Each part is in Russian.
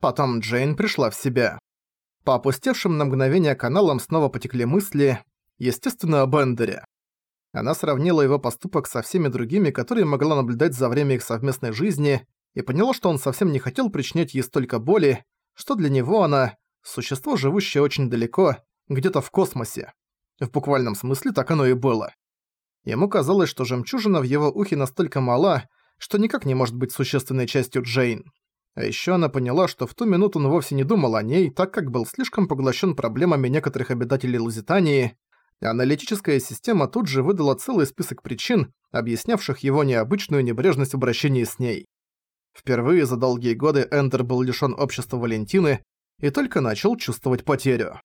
Потом Джейн пришла в себя. По опустевшим на мгновение каналам снова потекли мысли, естественно, о Бендере. Она сравнила его поступок со всеми другими, которые могла наблюдать за время их совместной жизни, и поняла, что он совсем не хотел причинять ей столько боли, что для него она – существо, живущее очень далеко, где-то в космосе. В буквальном смысле так оно и было. Ему казалось, что жемчужина в его ухе настолько мала, что никак не может быть существенной частью Джейн. А ещё она поняла, что в ту минуту он вовсе не думал о ней, так как был слишком поглощен проблемами некоторых обитателей Лузитании. Аналитическая система тут же выдала целый список причин, объяснявших его необычную небрежность в обращении с ней. Впервые за долгие годы Эндер был лишён общества Валентины и только начал чувствовать потерю.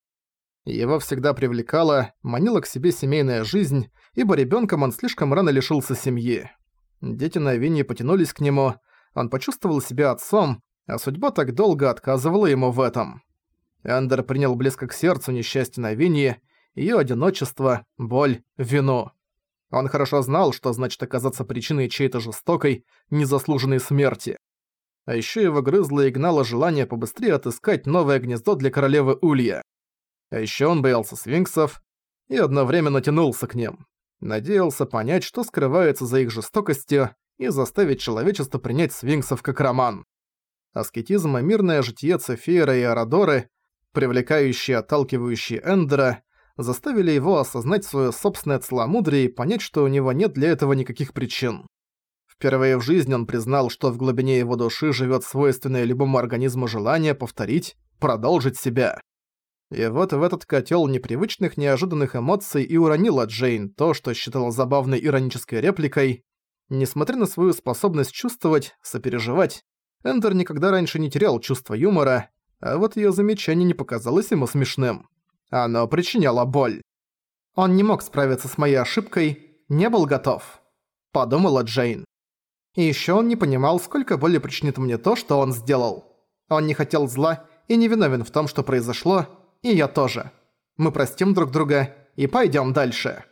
Его всегда привлекала, манила к себе семейная жизнь, ибо ребёнком он слишком рано лишился семьи. Дети на Винни потянулись к нему, он почувствовал себя отцом, а судьба так долго отказывала ему в этом. Эндер принял близко к сердцу несчастье на Винни, её одиночество, боль, вину. Он хорошо знал, что значит оказаться причиной чьей-то жестокой, незаслуженной смерти. А ещё его грызло и гнало желание побыстрее отыскать новое гнездо для королевы Улья. А ещё он боялся свинксов и одновременно тянулся к ним. Надеялся понять, что скрывается за их жестокостью, и заставить человечество принять свинксов как роман. Аскетизм и мирное житие Цефира и Арадоры, привлекающие и отталкивающие Эндера, заставили его осознать своё собственное целомудрие и понять, что у него нет для этого никаких причин. Впервые в жизни он признал, что в глубине его души живёт свойственное любому организму желание повторить, продолжить себя. И вот в этот котел непривычных неожиданных эмоций и уронила Джейн то, что считала забавной иронической репликой. Несмотря на свою способность чувствовать, сопереживать, Эндер никогда раньше не терял чувство юмора, а вот её замечание не показалось ему смешным. Оно причиняло боль. Он не мог справиться с моей ошибкой, не был готов, подумала Джейн. И ещё он не понимал, сколько боли причинит мне то, что он сделал. Он не хотел зла и не виновен в том, что произошло, и я тоже. Мы простим друг друга и пойдём дальше.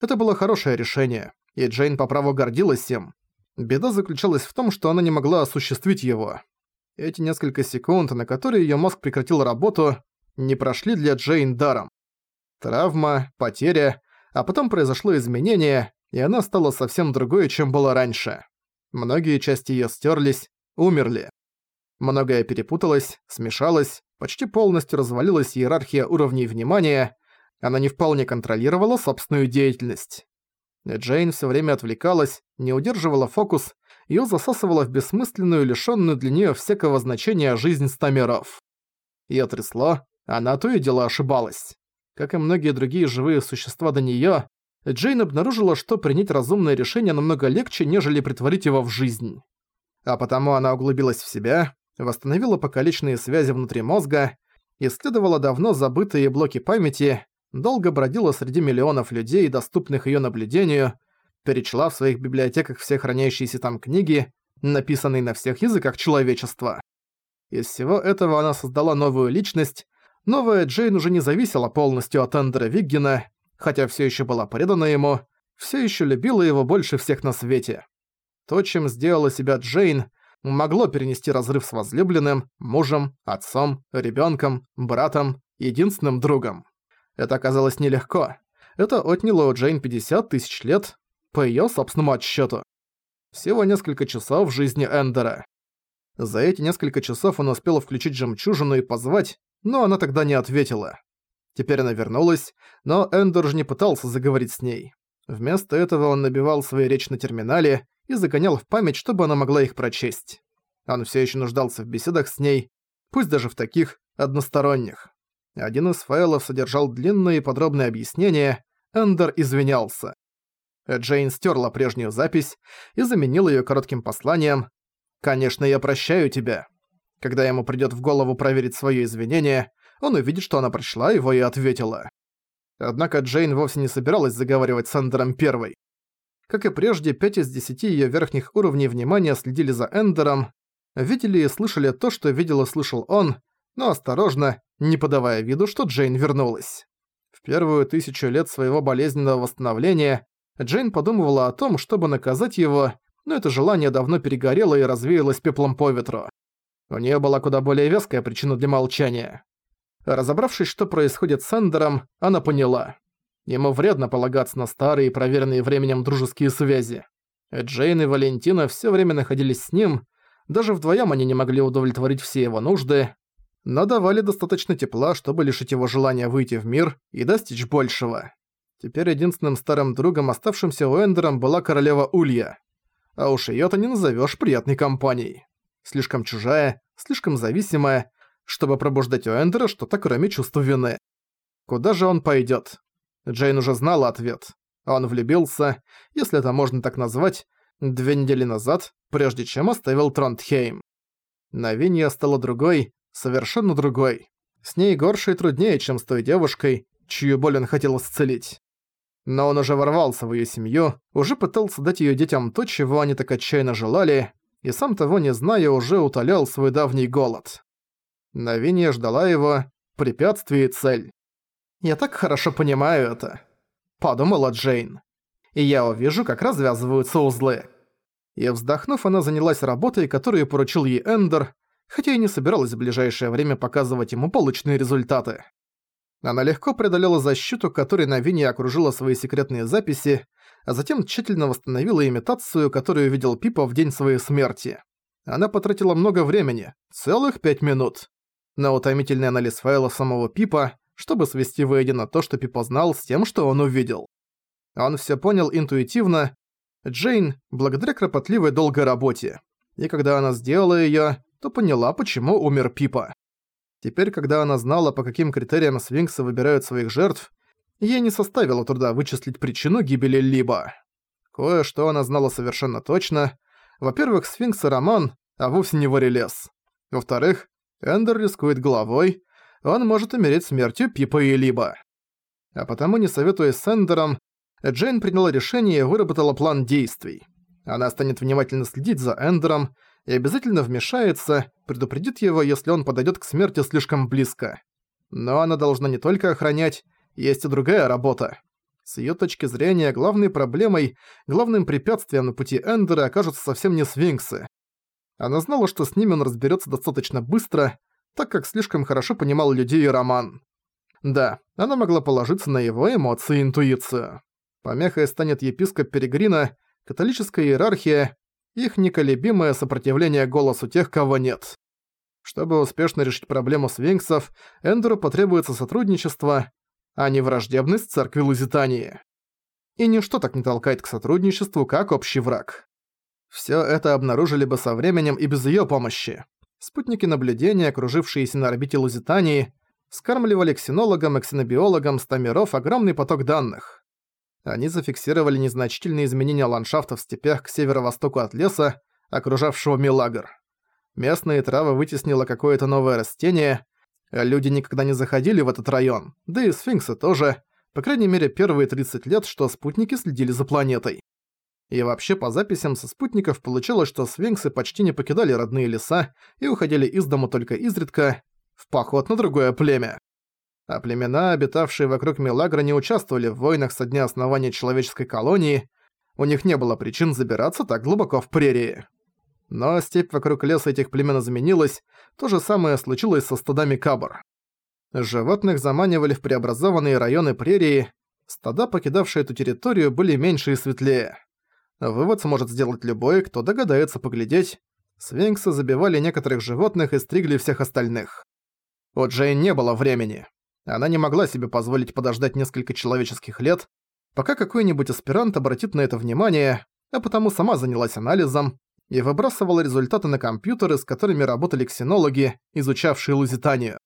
Это было хорошее решение, и Джейн по праву гордилась им. Беда заключалась в том, что она не могла осуществить его. Эти несколько секунд, на которые её мозг прекратил работу, не прошли для Джейн даром. Травма, потеря, а потом произошло изменение, и она стала совсем другой, чем была раньше. Многие части её стерлись, умерли. Многое перепуталось, смешалось, почти полностью развалилась иерархия уровней внимания, она не вполне контролировала собственную деятельность. Джейн все время отвлекалась, не удерживала фокус, её засасывала в бессмысленную, лишённую для неё всякого значения жизнь ста миров. Её трясло, она то и дело ошибалась. Как и многие другие живые существа до неё, Джейн обнаружила, что принять разумное решение намного легче, нежели притворить его в жизнь. А потому она углубилась в себя, восстановила покалеченные связи внутри мозга, исследовала давно забытые блоки памяти, долго бродила среди миллионов людей, доступных её наблюдению, перечла в своих библиотеках все хранящиеся там книги, написанные на всех языках человечества. Из всего этого она создала новую личность, новая Джейн уже не зависела полностью от Эндера Виггина, хотя всё ещё была предана ему, всё ещё любила его больше всех на свете. То, чем сделала себя Джейн, могло перенести разрыв с возлюбленным, мужем, отцом, ребёнком, братом, единственным другом. Это оказалось нелегко. Это отняло у Джейн 50 тысяч лет, по её собственному отсчёту. Всего несколько часов в жизни Эндера. За эти несколько часов он успел включить жемчужину и позвать, но она тогда не ответила. Теперь она вернулась, но Эндер же не пытался заговорить с ней. Вместо этого он набивал свои речи на терминале и загонял в память, чтобы она могла их прочесть. Он все еще нуждался в беседах с ней, пусть даже в таких, односторонних. Один из файлов содержал длинное и подробное объяснение, Эндер извинялся. Джейн стерла прежнюю запись и заменила ее коротким посланием «Конечно, я прощаю тебя». Когда ему придёт в голову проверить своё извинение, он увидит, что она прочла его и ответила. Однако Джейн вовсе не собиралась заговаривать с Эндером первой. Как и прежде, пять из десяти её верхних уровней внимания следили за Эндером, видели и слышали то, что видел и слышал он, но осторожно, не подавая виду, что Джейн вернулась. В первую тысячу лет своего болезненного восстановления Джейн подумывала о том, чтобы наказать его, но это желание давно перегорело и развеялось пеплом по ветру. У нее была куда более веская причина для молчания. Разобравшись, что происходит с Эндером, она поняла. Ему вредно полагаться на старые, проверенные временем дружеские связи. Джейн и Валентина все время находились с ним, даже вдвоем они не могли удовлетворить все его нужды, но давали достаточно тепла, чтобы лишить его желания выйти в мир и достичь большего. Теперь единственным старым другом, оставшимся у Эндером, была королева Улья. А уж её-то не назовёшь приятной компанией. Слишком чужая, слишком зависимая, чтобы пробуждать у Эндера что-то кроме чувства вины. Куда же он пойдёт? Джейн уже знала ответ. Он влюбился, если это можно так назвать, две недели назад, прежде чем оставил Тронтхейм. Навинья стала другой, совершенно другой. С ней горше и труднее, чем с той девушкой, чью боль он хотел исцелить. Но он уже ворвался в её семью, уже пытался дать её детям то, чего они так отчаянно желали, и сам того не зная, уже утолял свой давний голод. Навинья ждала его, препятствие и цель. «Я так хорошо понимаю это», — подумала Джейн. «И я увижу, как развязываются узлы». И вздохнув, она занялась работой, которую поручил ей Эндер, хотя и не собиралась в ближайшее время показывать ему полученные результаты. Она легко преодолела защиту, которой Навини окружила свои секретные записи, а затем тщательно восстановила имитацию, которую видел Пипа в день своей смерти. Она потратила много времени, целых пять минут, на утомительный анализ файла самого Пипа, чтобы свести воедино то, что Пипа знал, с тем, что он увидел. Он все понял интуитивно. Джейн, благодаря кропотливой долгой работе. И когда она сделала ее, то поняла, почему умер Пипа. Теперь, когда она знала, по каким критериям свинксы выбирают своих жертв, ей не составило труда вычислить причину гибели Либо. Кое-что она знала совершенно точно. Во-первых, сфинкс и Роман, а вовсе не Варелес. Во-вторых, Эндер рискует головой, он может умереть смертью Пипа и Либо. А потому, не советуясь с Эндером, Джейн приняла решение и выработала план действий. Она станет внимательно следить за Эндером, и обязательно вмешается, предупредит его, если он подойдет к смерти слишком близко. Но она должна не только охранять, есть и другая работа. С ее точки зрения, главной проблемой, главным препятствием на пути Эндера окажутся совсем не свинксы. Она знала, что с ними он разберется достаточно быстро, так как слишком хорошо понимал людей и роман. Да, она могла положиться на его эмоции и интуицию. Помехой станет епископ Перегрина, католическая иерархия, их неколебимое сопротивление голосу тех, кого нет. Чтобы успешно решить проблему свинксов, Эндеру потребуется сотрудничество, а не враждебность церкви Лузитании. И ничто так не толкает к сотрудничеству, как общий враг. Всё это обнаружили бы со временем и без её помощи. Спутники наблюдения, окружившиеся на орбите Лузитании, скармливали ксенологам и ксенобиологам ста миров огромный поток данных. Они зафиксировали незначительные изменения ландшафта в степях к северо-востоку от леса, окружавшего Милагр. Местные травы вытеснило какое-то новое растение, люди никогда не заходили в этот район, да и сфинксы тоже, по крайней мере первые 30 лет, что спутники следили за планетой. И вообще по записям со спутников получилось, что свинксы почти не покидали родные леса и уходили из дома только изредка в поход на другое племя а племена, обитавшие вокруг Мелагра, не участвовали в войнах со дня основания человеческой колонии, у них не было причин забираться так глубоко в прерии. Но степь вокруг леса этих племен изменилась, то же самое случилось со стадами кабр. Животных заманивали в преобразованные районы прерии, стада, покидавшие эту территорию, были меньше и светлее. Вывод сможет сделать любой, кто догадается поглядеть. Свинксы забивали некоторых животных и стригли всех остальных. У Джейн не было времени. Она не могла себе позволить подождать несколько человеческих лет, пока какой-нибудь аспирант обратит на это внимание, а потому сама занялась анализом и выбрасывала результаты на компьютеры, с которыми работали ксенологи, изучавшие Лузитанию.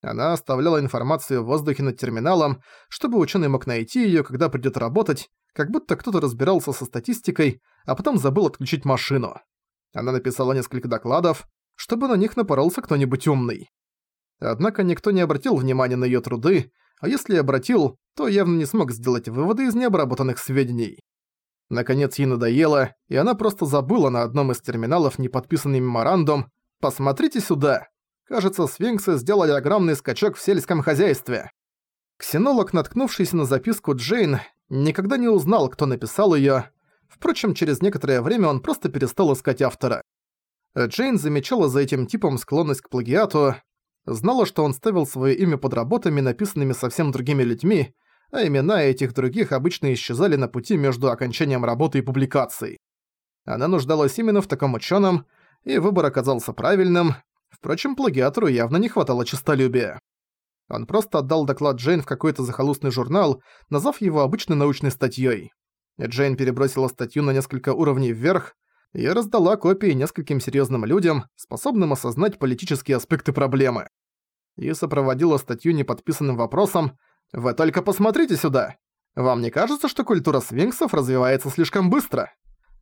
Она оставляла информацию в воздухе над терминалом, чтобы ученый мог найти её, когда придёт работать, как будто кто-то разбирался со статистикой, а потом забыл отключить машину. Она написала несколько докладов, чтобы на них напоролся кто-нибудь умный. Однако никто не обратил внимания на её труды, а если и обратил, то явно не смог сделать выводы из необработанных сведений. Наконец ей надоело, и она просто забыла на одном из терминалов неподписанный меморандум «Посмотрите сюда!» Кажется, свинксы сделали огромный скачок в сельском хозяйстве. Ксенолог, наткнувшийся на записку Джейн, никогда не узнал, кто написал её. Впрочем, через некоторое время он просто перестал искать автора. Джейн замечала за этим типом склонность к плагиату, знала, что он ставил свое имя под работами, написанными совсем другими людьми, а имена этих других обычно исчезали на пути между окончанием работы и публикацией. Она нуждалась именно в таком ученом, и выбор оказался правильным, впрочем, плагиатору явно не хватало честолюбия. Он просто отдал доклад Джейн в какой-то захолустный журнал, назвав его обычной научной статьей. Джейн перебросила статью на несколько уровней вверх и раздала копии нескольким серьезным людям, способным осознать политические аспекты проблемы. И сопроводила статью неподписанным вопросом «Вы только посмотрите сюда! Вам не кажется, что культура свинксов развивается слишком быстро?»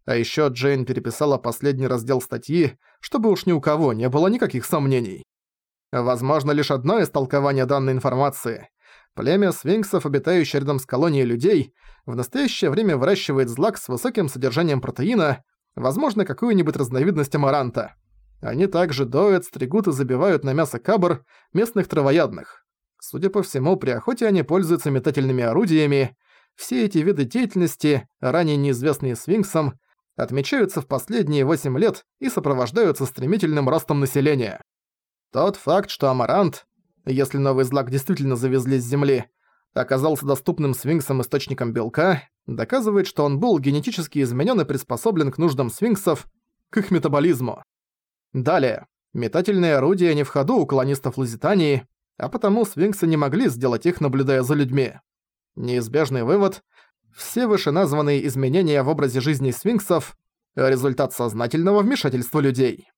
А ещё Джейн переписала последний раздел статьи, чтобы уж ни у кого не было никаких сомнений. Возможно лишь одно истолкование данной информации. Племя свинксов, обитающее рядом с колонией людей, в настоящее время выращивает злак с высоким содержанием протеина, возможно, какую-нибудь разновидность амаранта. Они также доят, стригут и забивают на мясо кабр местных травоядных. Судя по всему, при охоте они пользуются метательными орудиями. Все эти виды деятельности, ранее неизвестные свинксам, отмечаются в последние 8 лет и сопровождаются стремительным ростом населения. Тот факт, что Амарант, если новый злак действительно завезли с Земли, оказался доступным свинксам источником белка, доказывает, что он был генетически изменен и приспособлен к нуждам свинксов, к их метаболизму. Далее. Метательные орудия не в ходу у колонистов Лузитании, а потому свинксы не могли сделать их, наблюдая за людьми. Неизбежный вывод – все вышеназванные изменения в образе жизни свинксов – результат сознательного вмешательства людей.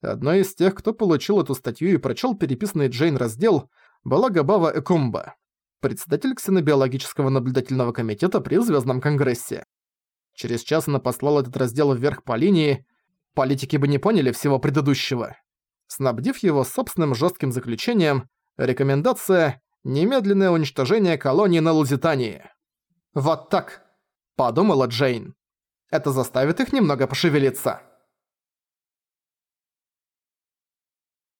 Одной из тех, кто получил эту статью и прочел переписанный Джейн раздел, была Габава Экумба, председатель ксенобиологического наблюдательного комитета при Звездном Конгрессе. Через час она послала этот раздел вверх по линии, политики бы не поняли всего предыдущего. Снабдив его собственным жестким заключением, рекомендация «Немедленное уничтожение колонии на Лузитании». «Вот так», — подумала Джейн. «Это заставит их немного пошевелиться».